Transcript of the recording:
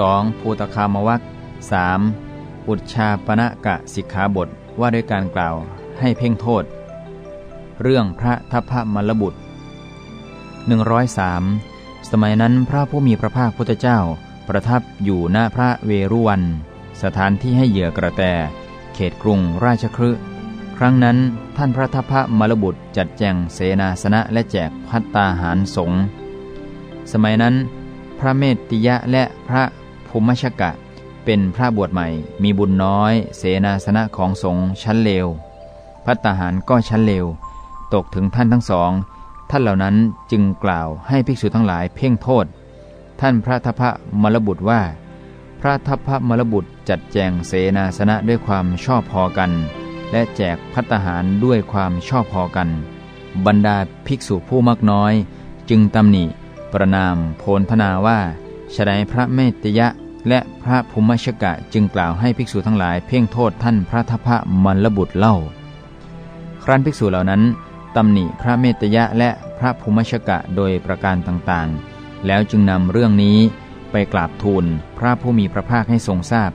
2. ภูตคามวัก 3. อุชชาปณะกะสิกขาบทว่าด้วยการกล่าวให้เพ่งโทษ เรื่องพระทัพพมลบุตร 103 สมัยนั้นพระผู้มีพระภาคพุทธเจ้าประทับอยู่ณพระเวรุวัน สถานที่ให้เหยื่อกระแต เขตกรุงราชครืครั้งนั้นท่านพระทัพพมลบุตรจัดแจงเสนาสนะและแจกพัตตาหารสงฆ์สมัยนั้นพระเมตติยะและพระ ภูมิชกะ เป็นพระบวชใหม่ มีบุญน้อย เสนาสนะของสงฆ์ชั้นเลวพัตตาหารก็ชั้นเลว ตกถึงท่านทั้งสอง ท่านเหล่านั้นจึงกล่าวให้ภิกษุทั้งหลายเพ่งโทษ ท่านพระทัพพมลบุตรว่า พระทัพพมลบุตรจัดแจงเสนาสนะด้วยความชอบพอกัน และแจกพัตตาหารด้วยความชอบพอกัน บรรดาภิกษุผู้มากน้อย จึงตำหนิ ประนามโพลธนาว่าฉนัยพระเมตยะ และพระภูมิชกะจึงกล่าวให้ภิกษุทั้งหลายเพ่งโทษท่านพระทัพพะมลบุตรเล่า ครั้นภิกษุเหล่านั้นตำหนิพระเมตยะและพระภูมิชกะโดยประการต่างๆ แล้วจึงนำเรื่องนี้ไปกราบทูลพระผู้มีพระภาคให้ทรงทราบ